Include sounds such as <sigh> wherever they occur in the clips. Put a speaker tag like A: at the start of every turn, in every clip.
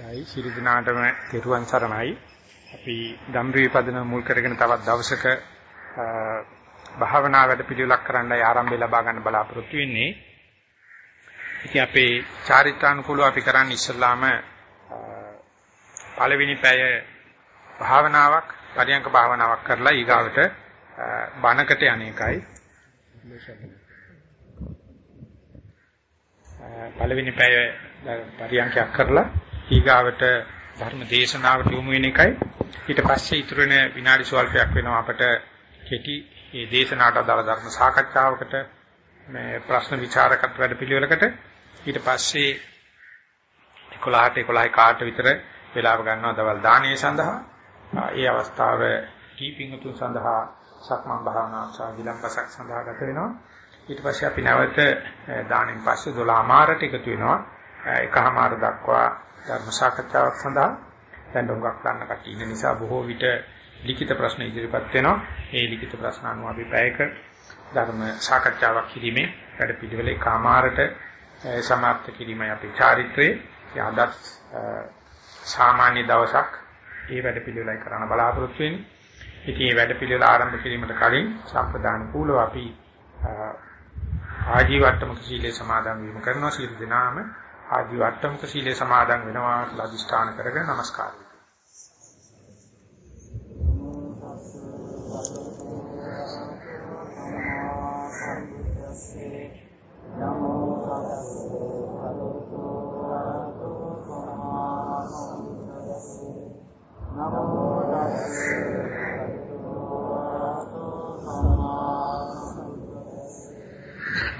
A: දැයි ශිරු දිනාටම තෙරුවන් සරණයි. අපි ධම්රී පදන මුල් කරගෙන තවත් දවසක භාවනා වැඩ පිළිවෙලක් කරන්නයි ආරම්භය ලබා ගන්න බලාපොරොත්තු වෙන්නේ. ඉතින් අපේ චාරිත්‍රානුකූලව අපි කරන්නේ ඉස්සල්ලාම පළවෙනි පැය භාවනාවක්, පරියංක භාවනාවක් කරලා ඊගාවට බණකට අනේකයි. පළවෙනි පැය පරියන්කයක් කරලා ඊගාවට ධර්ම දේශනාවට යොමු වෙන එකයි. ඊට පස්සේ ඉතුරු වෙන විනාඩි සල්පයක් වෙනවා අපට කෙටි මේ දේශනාවට අදාළ ධර්ම සාකච්ඡාවකට මේ ප්‍රශ්න විචාරකත් වැඩ පිළිවෙලකට ඊට පස්සේ 11ට 11 කාට විතර වේලාව ගන්නවා දවල් දානීය සඳහා. ඒ අවස්ථාව කීපින් උතුම් සඳහා සක්මන් භාවනා සහ විලම්පසක් සඳහා ගත වෙනවා. ඊට පස්සේ අපි නැවත දාණයෙන් පස්සේ 12 මාරට එකතු වෙනවා. එකමාර දක්වා ධර්ම සාකච්ඡාවක් සඳහා දැන් ඩොංගක් ගන්න කට්ටිය ඉන්න නිසා බොහෝ විට ලිඛිත ප්‍රශ්න ඉදිරිපත් වෙනවා. ඒ ලිඛිත ප්‍රශ්න අනුව අපි පැයක ධර්ම සාකච්ඡාවක් කිරීමේ වැඩ පිළිවෙල එකමාරට සමාප්ත කිරීමයි අපේ චාරිත්‍රයේ. අදත් සාමාන්‍ය දවසක් ඒ වැඩ පිළිවෙලයි කරන්න බලාපොරොත්තු වෙන්නේ. ඉතින් මේ වැඩ පිළිවෙල ආරම්භ කිරීමට කලින් සම්ප්‍රදාන කූලව අපි ආජීවට්ටමක සීලේ සමාදන් වීම කරනවා. සීල දනාම ආජීවට්ටමක සීලේ සමාදන් වෙනවා කියලා අදිෂ්ඨාන කරගෙන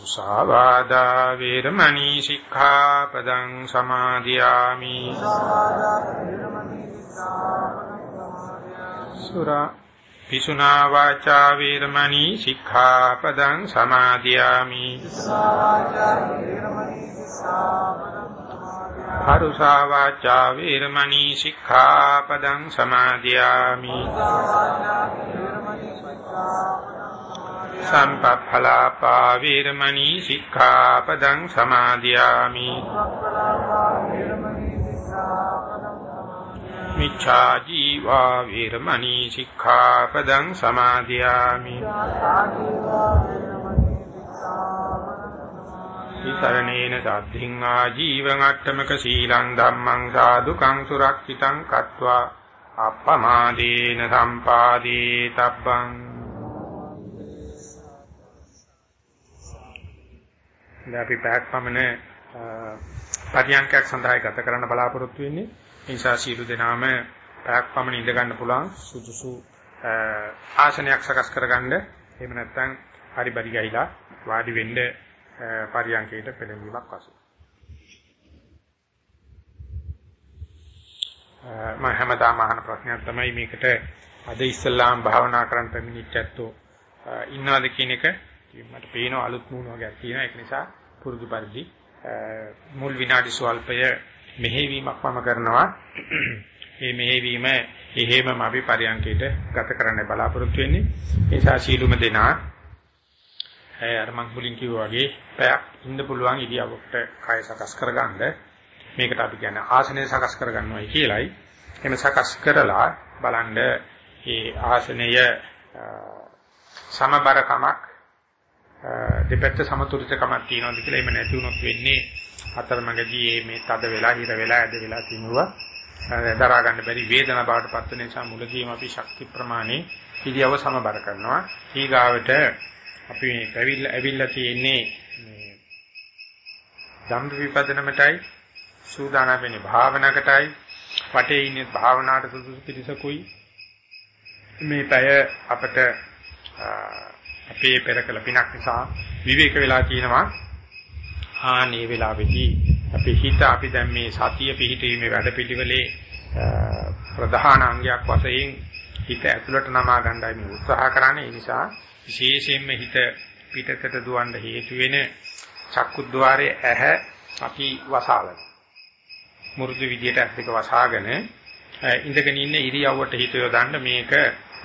A: මුසාවාදා වේරමණී සික්ඛාපදං සමාදියාමි. සුරා පිසුනා වාචා වේරමණී සික්ඛාපදං සමාදියාමි. හරුසා වාචා වේරමණී සික්ඛාපදං සමාදියාමි. සම්පප්ඵලාපා වීරමණී සික්ඛාපදං සමාදියාමි। මිච්ඡා ජීවා වීරමණී සික්ඛාපදං සමාදියාමි। විසරණේන සද්ධින් ආජීවං අට්ඨමක සීලං ධම්මං සාදුකං සුරක්ෂිතං කତ୍වා। අප්පමාදීන සම්පාදී තබ්බං දැන් අපි පැයක් පමණ පරියන්කයක් සඳහා ගත කරන්න බලාපොරොත්තු වෙන්නේ. ඒ නිසා සීල දෙනාම පැයක් පමණ ඉඳ ගන්න පුළුවන් සුදුසු ආසනයක් සකස් කරගන්න. එහෙම නැත්නම් හරි බරි ගහිලා වාඩි වෙන්න පරියන්කයට පෙළඹීමක් වශයෙන්. මම හැමදාම අහන ප්‍රශ්නයක් තමයි මේකට අද ඉස්සල්ලාම් භාවනා කරන් පැමිණිච්ච ඇත්තෝ ඉන්නවද කියන එක මට පේනවා අලුත් මූණ වගේක් තියෙනවා ඒක නිසා පුරුදු පරිදි මුල් විනාඩි ස්වල්පය මෙහෙවීමක් මම කරනවා. මේ මෙහෙවීම එහෙමම අපි පරියන්කයට ගත කරන්න බලාපොරොත්තු වෙන්නේ. ඒ නිසා සීලුම දෙනා අර මං මුලින් කිව්වා වගේ පැයක් ඉන්න පුළුවන් ඉරියව්වකට කය සකස් කරගන්න. මේකට අපි කියන්නේ ආසනය සකස් කරගන්නවයි කියලයි. එහෙම සකස් කරලා බලන්න මේ ආසනය සමබරකමක් දෙපැත්ත සමතුලිතකමක් තියෙනවද කියලා එහෙම නැති වුණොත් වෙන්නේ අතරමඟදී මේ තද වෙලා හිර වෙලා ඇද වෙලා තිනුවා. දරා ගන්න බැරි වේදනා බවට පත් වෙන නිසා මුලදීම අපි ශක්ති ප්‍රමාණය ඉරියව සමබර කරනවා. ඊගාවට අපි මේ ඇවිල්ලා ඇවිල්ලා තියෙන්නේ මේ ධම්ම විපදනමටයි සූදානම් වෙන්නේ භාවනාවකටයි. වටේ ඉන්නේ භාවනාවට සුදුසු පිළිසකුයි මේ පැය අපට අපේ පෙරකල පිනක් නිසා විවේක වෙලා තියෙනවා ආනේ වෙලාවේදී අපේ හිත අපි දැන් මේ සතිය පිහිටීමේ වැඩපිළිවෙලේ ප්‍රධාන අංගයක් වශයෙන් හිත ඇතුළට නමා ගන්නයි මේ උත්සාහ කරන්නේ ඒ නිසා විශේෂයෙන්ම හිත පිටතට දුවන්න හේතු වෙන චක්කුද්්වාරයේ ඇහැ අපි වසාලන මුරුදු විදියට ඇස් දෙක වසාගෙන ඉඳගෙන ඉන්න ඉරියව්වට හිත යොදන්න මේක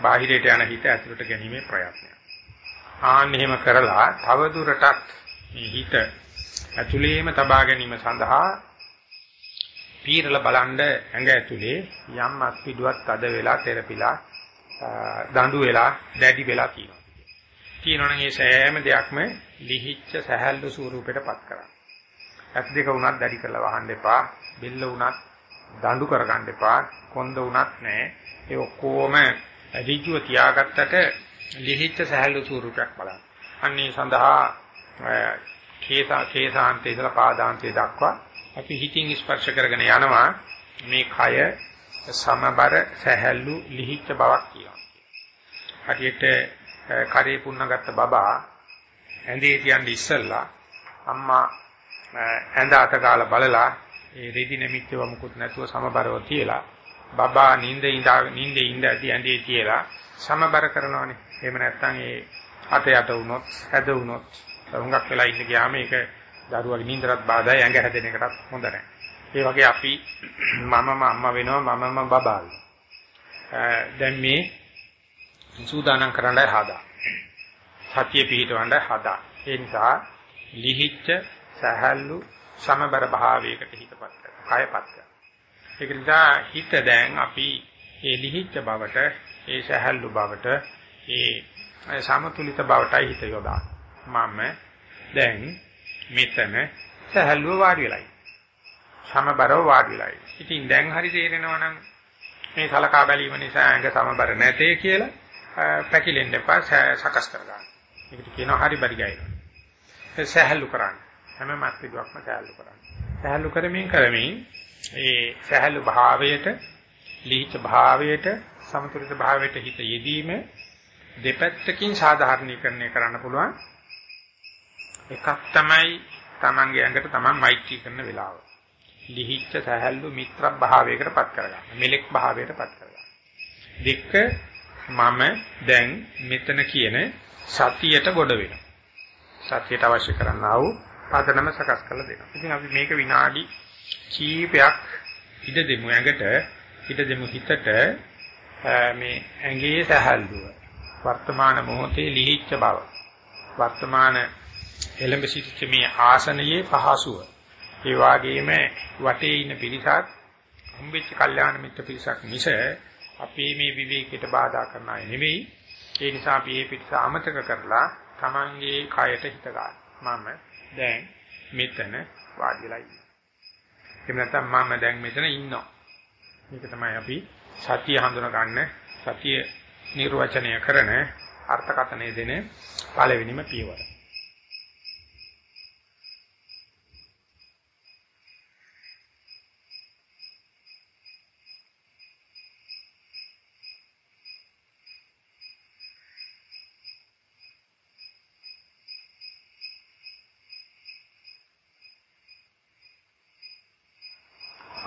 A: බාහිරයට යන හිත ඇතුළට ගැනීමේ ප්‍රයත්නය. ආන්න එහෙම කරලා තව දුරටත් මේ හිත ඇතුළේම තබා ගැනීම සඳහා පීරල බලන්න ඇඟ ඇතුලේ යම් අත්පිඩුවක් අද වෙලා තෙරපිලා දඬු වෙලා දැඩි වෙලා තියෙනවා. තියෙනවනම් මේ සෑම දෙයක්ම ලිහිච්ච සහැල්ලු ස්වරූපයටපත් කරන්න. ඇස් දෙක උනත් දැඩි කරලා වහන්න එපා. බෙල්ල උනත් දඬු කරගන්න එපා. කොන්ද උනත් නෑ. ඒ ඔක්කොම ඍජුව තියාගත්තට ලිහිච්ච සහැල්ලු ස්වරූපයක් බලන්න. අන්නේ සඳහා කේසා කේසාන්තේ ඉඳලා පාදාන්තේ දක්වා අපි හිතින් ස්පර්ශ කරගෙන යනවා මේ කය සමබර සහැල්ලු ලිහිච්ච බවක් කියනවා. හරියට කරේ පුන්නගත්ත බබා ඇඳේ තියන්න ඉස්සෙල්ලා අම්මා ඇඳ අත කාලා බලලා ඒ රෙදි නැමිච්චව මුකුත් නැතුව සමබරව තියලා බබා නිින්ද ඉඳා නිින්දේ ඉඳ ඇති ඇඳේ තියලා සමබර කරනවානේ. එහෙම නැත්නම් ඒ අත යට වුණොත්, හැද වුණොත්, හුඟක් වෙලා ඉන්න ගියාම ඒක දරුවගේ නිින්දටත් බාධායි ඇඟ හැදෙන එකටත් හොඳ නැහැ. ඒ වගේ අපි <clears throat> මමම අම්මා වෙනවා මමම බබා දැන් මේ සූදානම් කරන්නයි හදා. සතිය පිහිටවන්නයි හදා. ඒ නිසා ලිහිච්ච සහල්ලු සමබර භාවයකට හිතපත් කරනවා. කයපත් කරනවා. ඒක නිසා හිත දැන් අපි ඒ ලිහිච්ච බවට, ඒ සහල්ලු බවට, ඒ සමතුලිත බවටයි හිත යොදා. මම දැන් මෙතන සහල්ලුව වාඩි වෙලයි. සමබරව වාඩි වෙලයි. ඉතින් දැන් හරි තේරෙනවා නම් මේ සලකා බැලීම නිසා ඇඟ සමබර නැtei කියලා පැකිලෙන්න එපා සකස් කරගන්න. ඒකට කියනවා හරි බරි ගයිනවා. ඒ සහල්ලු කරන්න. හැම මාත්‍රිකයක්ම සහල්ලු කරන්න. සහල්ලු කරමින් කරමින් ඒ සහල්ලු භාවයට, ලීච භාවයට, සමතුලිත භාවයට හිත යෙදීම දෙපැත්තකින් සාධාරණීකරණය කරන්න පුළුවන්. එකක් තමයි Tamange ඇඟට Taman මෛත්‍රී කරන වෙලාව. ලිහිච්ඡ සහල්ලු මිත්‍ර භාවයකටපත් කරගන්න. මෙලෙක් භාවයටපත් කරගන්න. දෙක මම දැන් මෙතන කියන සතියට ගොඩ වෙනවා. සතියට අවශ්‍ය කරන්නා වූ පදනම සකස් කරලා දෙනවා. ඉතින් අපි මේක විනාඩි කීපයක් ඉඩ දෙමු ඇඟට ඉඩ දෙමු හිතට මේ ඇඟේ සහල්ුව වර්තමාන මොහොතේ ලිහිච්ඡ බව. වර්තමාන එළඹ සිටිච්ච මේ ආසනයේ පහසුව. ඒ වගේම වටේ ඉන්න පිරිසක් හම්බෙච්ච කල්යාණ මිත්‍ර පිරිසක් මිස අපේ මේ විවේකයට බාධා කරන අය නෙවෙයි ඒ නිසා අපි මේ පිටස අමතක කරලා Tamange කයට හිත ගන්න. මම දැන් මෙතන වාඩි වෙලා ඉන්නවා එහෙම නැත්නම් මම දැන් මෙතන ඉන්නවා. මේක තමයි අපි සතිය හඳුන ගන්න සතිය නිර්වචනය කරන අර්ථකථනය දෙන පළවෙනිම පියවර.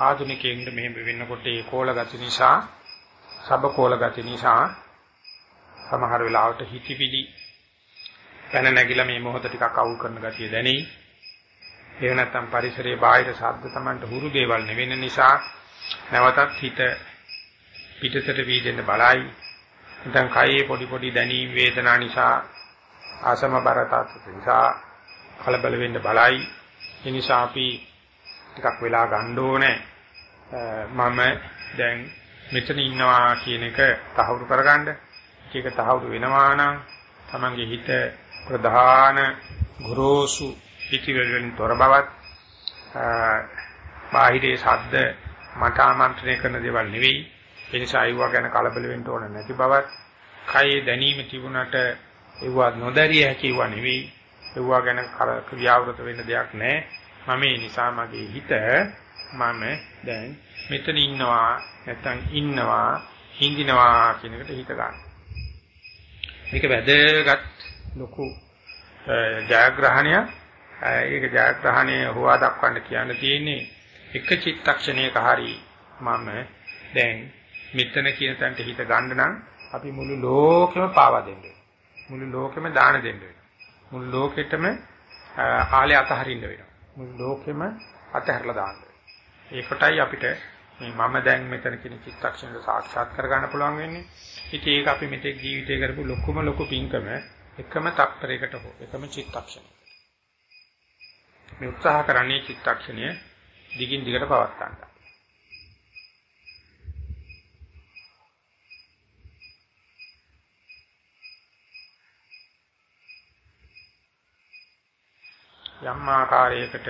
A: ආධුනිකයෙන්ද මෙහෙම වෙන්නකොට ඒ කෝල ගති නිසා සබ කෝල ගති නිසා සමහර වෙලාවට හිතවිලි පැන නැගිලා මේ මොහොත ටිකක් අවුල් කරන ගතිය දැනෙයි. එහෙම නැත්නම් පරිසරයේ බාහිර ශබ්ද Tamanට හුරු දේවල් නෙවෙන නිසා නැවතත් හිත පිටතට වීදෙන්න බලයි. නැත්නම් කයේ පොඩි පොඩි දැනීම් වේදනා නිසා ආසම බරතාත් නිසා කලබල වෙන්න බලයි. ඒ නිසා අපි ටිකක් වෙලා ගන්න ඕනේ. මම දැන් මෙතන ඉන්නවා කියන එක තහවුරු කරගන්න. ඒක තහවුරු වෙනවා නම් Tamange හිත ප්‍රධාන ගොරෝසු පිටිවල වලින් තොර බවත් බාහිරේ ශබ්ද මට ආමන්ත්‍රණය කරන දේවල් නෙවෙයි. ඒ නිසා අයුවා ගැන කලබල වෙන්න ඕන නැති බවත් කයේ දැනීම තිබුණට ඒවා නොදැරිය හැකිව නෙවෙයි. ඒවා ගැන ක්‍රියාවෘත වෙන්න දෙයක් නැහැ. මම ඒ නිසා මගේ හිත මම දැන් මෙතන ඉන්නවා නැත්තම් ඉන්නවා හිඳිනවා කියන එකට හිත ගන්න. මේක වැදගත් ලොකු ජයග්‍රහණයක්. ඒක ජයග්‍රහණය හොවා දක්වන්න කියන්න තියෙන්නේ එක චිත්තක්ෂණයක හරි මම දැන් මෙතන කියන තැනට හිත ගන්න නම් අපි මුළු ලෝකෙම පාවා දෙන්න මුළු ලෝකෙම දාන දෙන්න මුළු ලෝකෙටම ආලේ අතහරින්න වෙනවා. මුළු ලෝකෙම අතහැරලා දාන්න ඒකටයි අපිට මේ මම දැන් මෙතන කියන චිත්තක්ෂණය සාක්ෂාත් කරගන්න පුළුවන් වෙන්නේ ඉතින් ඒක අපි මෙතෙක් ජීවිතේ කරපු ලොකුම ලොකු පින්කම එකම තප්පරයකට හෝ එකම චිත්තක්ෂණයකට මේ උත්සාහ කරන්නේ චිත්තක්ෂණය දිගින් දිගට පවත් ගන්න. යම් ආකාරයකට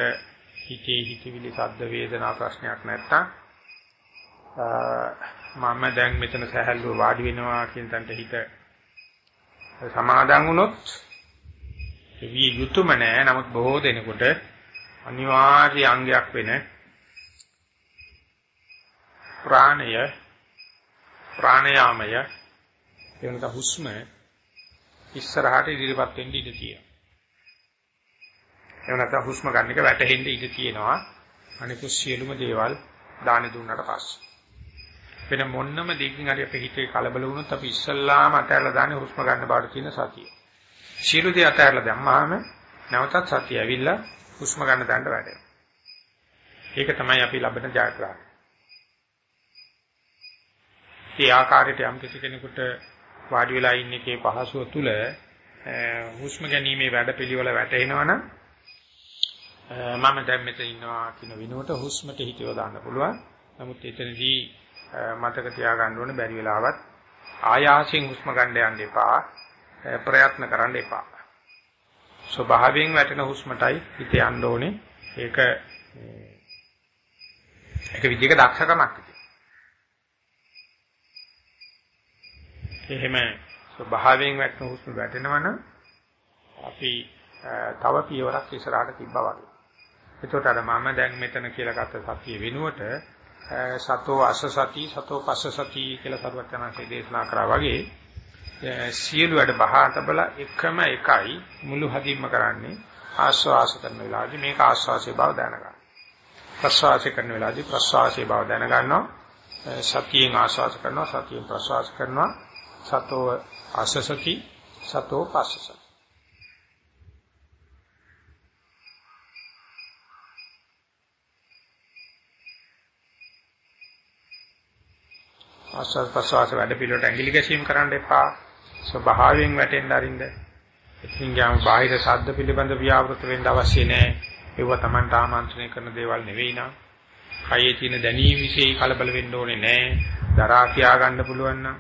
A: හිතේ හිතවිලි සද්ද වේදනා ප්‍රශ්නයක් නැත්තම් මම දැන් මෙතන සහැල්ලුව වාඩි වෙනවා කියන තැනට හිත සමාදන් වුණොත් විය යුතුයම නෑ නමුත් බොහෝ දෙනෙකුට අනිවාර්ය අංගයක් වෙන ප්‍රාණය ප්‍රාණයාමය එවනත හුස්ම ඉස්සරහට ඉදිරියපත් වෙන්න ඉඩ තියෙනවා. එවනත හුස්ම ගන්න එක වැටෙන්න ඉඩ තියෙනවා. අනිකුත් සියලුම දේවල් දාන දුන්නට පස්සේ. වෙන මොන්නම දෙකින් හරි අපේ හිතේ කලබල වුණොත් අපි ඉස්සල්ලාම අතහැරලා දාන්නේ හුස්ම ගන්න බාට තියෙන සතිය. සියලු දේ අතහැරලා දැම්මාම නැවතත් සතිය ඇවිල්ලා හුස්ම ගන්න තැනට වැටෙනවා. ඒක තමයි අපි ලබන ජයග්‍රහණය. ඒ ආකාරයට යම් කිසි කෙනෙකුට වාඩි වෙලා ඉන්න එකේ පහසුව තුල හුස්ම ගැනීමේ වැඩපිළිවෙල වැටෙනවනම් මම දැන් මෙතන ඉන්නවා කියන විනෝඩ හුස්මට හිත යොදාන්න පුළුවන්. නමුත් එතනදී මතක තියාගන්න ඕනේ බැරි වෙලාවත් ආයාසයෙන් හුස්ම ගන්න යන්න එපා. ප්‍රයත්න කරන්න එපා. ස්වභාවයෙන් වැටෙන හුස්මටයි හිත යන්න ඕනේ. ඒක ඒක විදිහක දක්ෂකමක් එහෙම ස්වභාවයෙන් වැටෙන හුස්ම වැටෙනවනම් අපි තව පියවරක් ඉස්සරහට තිබ්බා වගේ. එතකොට අර මම දැන් මෙතන කියලා ගත්ත සතිය වෙනුවට සතෝ අස සති සතෝ පස්ස සති කියලා සරුවත් යනසේ දේශනා කරා වගේ සියලු වැඩ බහා තබලා එකම එකයි මුළු හදින්ම කරන්නේ ආස්වාස කරන වෙලාවදී මේක ආස්වාසේ බව දැනගන්න. ප්‍රස්වාසය කරන වෙලාවදී ප්‍රස්වාසයේ බව දැනගන්නවා. සතියෙන් ආස්වාස කරනවා සතියෙන් ප්‍රස්වාස කරනවා. සතෝ ආසසති සතෝ පස්සසති. ආස්වාද ප්‍රස්වාස වැඩ පිළිවෙලට ඇඟිලි ගැසීම් කරන්න එපා. ස්වභාවයෙන් වැටෙන්න අරින්න. ඉතින් යාම බාහිර ශබ්ද පිළිබඳ ව්‍යාවෘත වෙන්න අවශ්‍ය නැහැ. ඒව Tamanට ආමන්ත්‍රණය කරන දේවල් නෙවෙයි නා. කයේ තියෙන දැනීම් વિશે කලබල වෙන්න ඕනේ නැහැ. දරා කියා ගන්න පුළුවන් නම්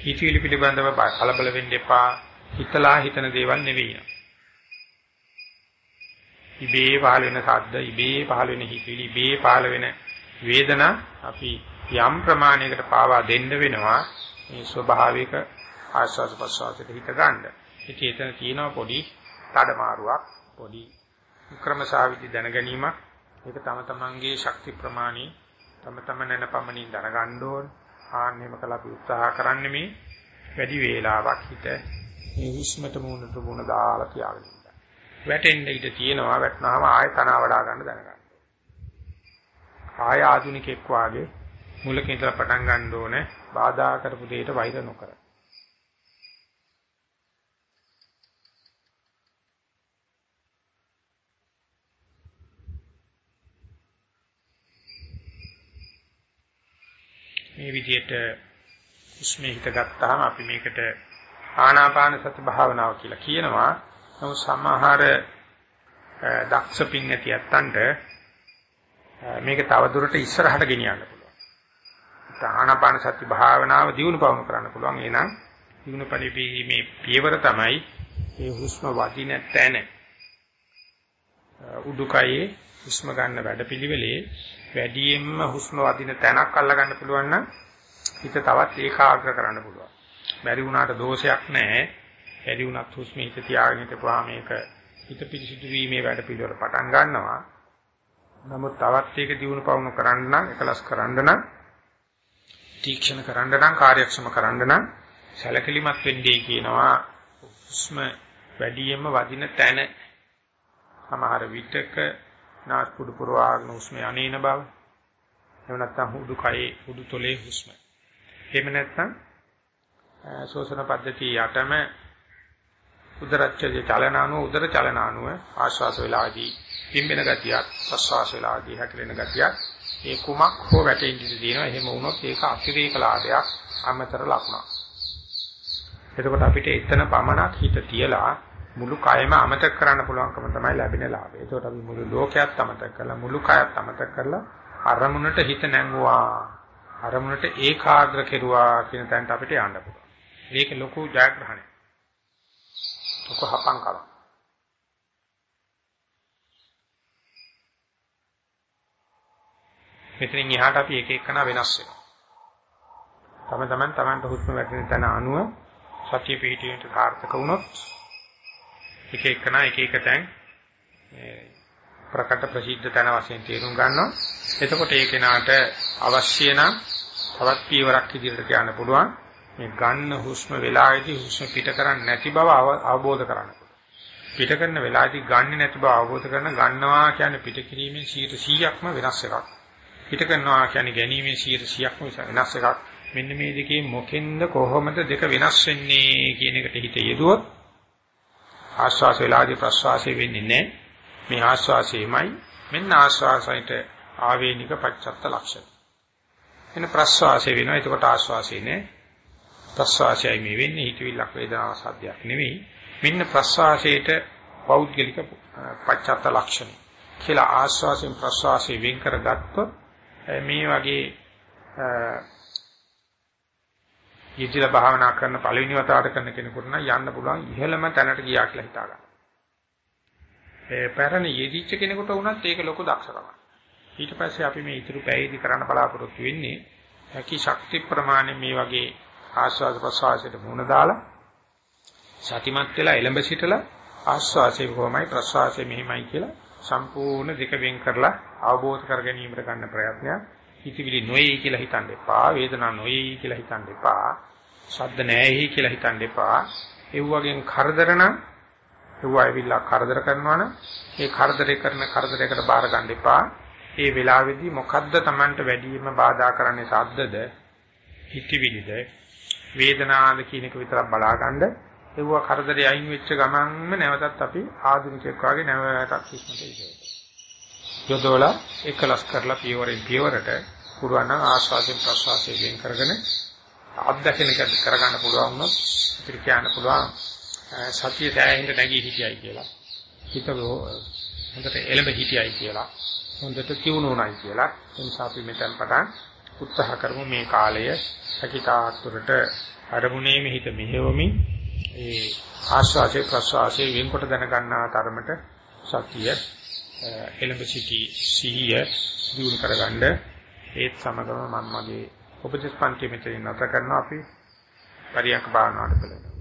A: හිතවිලි පිළිබඳව කලබල වෙන්න එපා. හිතලා හිතන දේවල් නෙවෙයි නා. ඉබේ පහළ වෙන ශබ්ද, ඉබේ පහළ වෙන හිතවිලි, ඉබේ පහළ වෙන වේදනා අපි යම් ප්‍රමාණයකට පාවා දෙන්න වෙනවා. මේ ස්වභාවික ආස්වාද ප්‍රසවාසයට හිත ගන්න. ඉතින් එතන තියෙනවා පොඩි මාරුවක් පොඩි ක්‍රමසාවිදි දැන ගැනීමක්. ඒක තම තමන්ගේ ශක්ති ප්‍රමාණي තම තම නැන පමණින් දැනගන්න ඕන. ආන්නෙම කළ අපි උත්සාහ කරන්නේ මේ වැඩි වේලාවක් හිත මේ හුස්මට මුණට මුණ දාලා තියාගෙන ඉන්න. වැටෙන්න ඉඩ තියෙනවා වැටෙනාම ආය තන වඩා ගන්න දැනගන්න. ආය ආධුනිකෙක් වාගේ මුලක ඉඳලා පටන් ගන්න ඕනේ බාධා කරපු දෙයට වෛර නොකර. මේ විදිහට උස්මේ හිත ගත්තාම අපි මේකට ආනාපාන සති භාවනාව කියලා කියනවා. නමුත් සමහර දක්ෂ පින් නැති අත්තන්ට මේක තවදුරට ඉස්සරහට ගෙනියන්න පුළුවන්. ආනාපාන සති භාවනාව දියුණු පවණු කරන්න පුළුවන්. එහෙනම් දියුණු පරිපීමේ පියවර තමයි මේ හුස්ම වදින තැන උඩුකයේ හුස්ම ගන්න වැඩපිළිවෙලේ වැඩියෙන්ම හුස්ම වදින තැනක් අල්ල ගන්න පුළුවන් නම් හිත තවත් ඒකාග්‍ර කරන්න පුළුවන්. බැරි වුණාට දෝෂයක් නැහැ. බැරි වුණත් හුස්ම හිත තියාගෙන ඉතපුවා මේක හිත පිරිසිදු වීමේ වැඩපිළිවෙල පටන් ගන්නවා. නමුත් තවත් ඒක දියුණු පවුණු කරන්න නම් එකලස් කරන්න නම් තීක්ෂණ කරන්න නම් කාර්යක්ෂම කරන්න නම් සැලකිලිමත් වෙන්නේ කියනවා හුස්ම වැඩියෙන්ම වදින තැන සමහර විටක නාස්පුඩු පුරවාගෙන හුස්ම යන්නේන බව. එහෙම නැත්නම් හුදු කයේ හුදු තොලේ හුස්ම. එහෙම නැත්නම් ශෝෂණ පද්ධතිය යටම උදරච්ඡය චලනානුව උදර චලනානුව ආශ්වාස වේලාදී පිම්බෙන ගතියක් ප්‍රශ්වාස වේලාදී හැකිලෙන ගතියක් ඒ කුමක් හෝ වැටෙන්න ඉඩ තියෙනවා එහෙම වුණොත් ඒක අතිරේක ලාභයක් අමතර ලකුණක් එතකොට අපිට එතන පමණක් හිත තියලා මුළු කයම අමතක කරන්න පුළුවන්කම තමයි ලැබෙන ලාභය. ඒකට අපි මුළු ලෝකයත් අමතක කරලා මුළු කයත් අමතක කරලා අරමුණට හිත නැංගුවා. අරමුණට ඒකාග්‍ර කෙරුවා කියන තැනට අපිට යන්න පුළුවන්. මේක ලොකු ජයග්‍රහණයක්. ලොකු හපංකම. මෙතනින් එහාට අපි එක එකන වෙනස් වෙනවා. තම තමන් තමන්ට හුස්ම වැටෙන තැන අනුව සතිය පිහිටීමට සාර්ථක වුණොත් එක එකන එක එක තැන් ප්‍රකට ප්‍රසිද්ධ තැන වශයෙන් තේරුම් ගන්නවා. එතකොට ඒ කෙනාට අවශ්‍ය නම් තවත් පියවරක් ඉදිරියට යන්න පුළුවන්. මේ ගන්න හුස්ම වෙලාවේදී හුස්ම පිට කරන්නේ නැති බව අවබෝධ කරගන්න. පිට කරන වෙලාවේදී ගන්නේ නැති බව අවබෝධ කරන ගන්නවා කියන්නේ පිට කිරීමෙන් 100%ක්ම වෙනස් එකක්. පිට කරනවා කියන්නේ ගැනීමෙන් 100%ක්ම වෙනස් එකක්. මෙන්න මේ දෙකේ මොකෙන්ද කොහොමද දෙක වෙනස් වෙන්නේ කියන එකට හිත යෙදුවොත් ආශ්වාස වේලාදී ප්‍රශ්වාසය වෙන්නේ නැහැ. මේ ආශ්වාසයමයි මෙන්න ආශ්වාසයට ආවේනික පච්චත්ත ලක්ෂණ. එන ප්‍රශ්වාසය වෙනවා. එතකොට ආශ්වාසය නෑ. ප්‍රශ්වාසයයි මේ වෙන්නේ හිතවිල්ලක් වේදනාවක් සද්දයක් නෙවෙයි. මෙන්න ප්‍රශ්වාසයට පෞද්ගලික පච්චත්ත ලක්ෂණ. කියලා ආශ්වාසයෙන් ප්‍රශ්වාසයෙන් වෙන් කරගත්තොත් මේ වගේ යෙදිලා භාවනා කරන පළවෙනි වතාවට කරන කෙනෙකුට නම් යන්න පුළුවන් ඉහළම තැනට ගියා කියලා හිතා ගන්න. ඒ පැරණි යෙදිච්ච කෙනෙකුට වුණත් ඒක ලොකු දක්ෂකමක්. ඊට පස්සේ අපි මේ ඉතුරු පැයදී කරන්න බලාපොරොත්තු වෙන්නේ හැකි ශක්ති ප්‍රමාණය මේ වගේ ආස්වාද ප්‍රසවාසයට මුහුණ දාලා සතිමත් වෙලා එළඹ සිටලා ආස්වාසය කොහොමයි ප්‍රසවාසය මෙහිමයි කියලා සම්පූර්ණ දෙක වෙන් කරලා අවබෝධ කර ගැනීමට ගන්න ප්‍රයත්නයක්. හිතවිලි නොයයි කියලා හිතන්න එපා වේදනා නොයයි කියලා හිතන්න එපා ශබ්ද නැහැයි කියලා හිතන්න එපා. ඒ වගේම කරදර නම් ඒව ඇවිල්ලා කරදර කරනවා නම් ඒ කරදරේ කරන කරදරයකට බාර ගන්න එපා. ඒ වෙලාවේදී මොකද්ද Tamanට වැඩිම බාධා කරන්නේ ශබ්දද හිතවිලිද වේදනාද කියන එක විතරක් බලාගන්න. ඒව කරදරේ අයින් වෙච්ච ගමන්ම නැවතත් අපි ආධුනිකයෙක් වගේ නැවතත් කිස්මට ඉන්නේ යොදවලා එකලස් කරලා පියවරෙන් පියවරට පුරුවන් නම් ආස්වාදයෙන් ප්‍රසවාසයෙන් වෙන් කරගෙන අත්දැකෙන එක කරගන්න පුළුවන් වුණොත් අපිට කියන්න පුළුවන් සතිය දැයෙන්න නැගී හිටියයි කියලා. හිත හොඳට එළඹ හිටියයි කියලා. හොඳට තියුණු උනායි කියලා. ඒ නිසා අපි මෙතන පටන් උත්සාහ කරමු මේ කාලය හැකිතාතුරට අරමුණේම හිත මෙහෙවමින් ඒ ආස්වාදයේ ප්‍රසවාසයේ වෙන්කොට දැන ගන්නා තරමට සතිය එළඹ සිටි සිහිය දිනු කරගන්න. ඒත් සමගම මම මගේ උපදේශ පන්ති මෙතනින් නැත කරනවා අපි. පරියක් භාවනාවට බලනවා.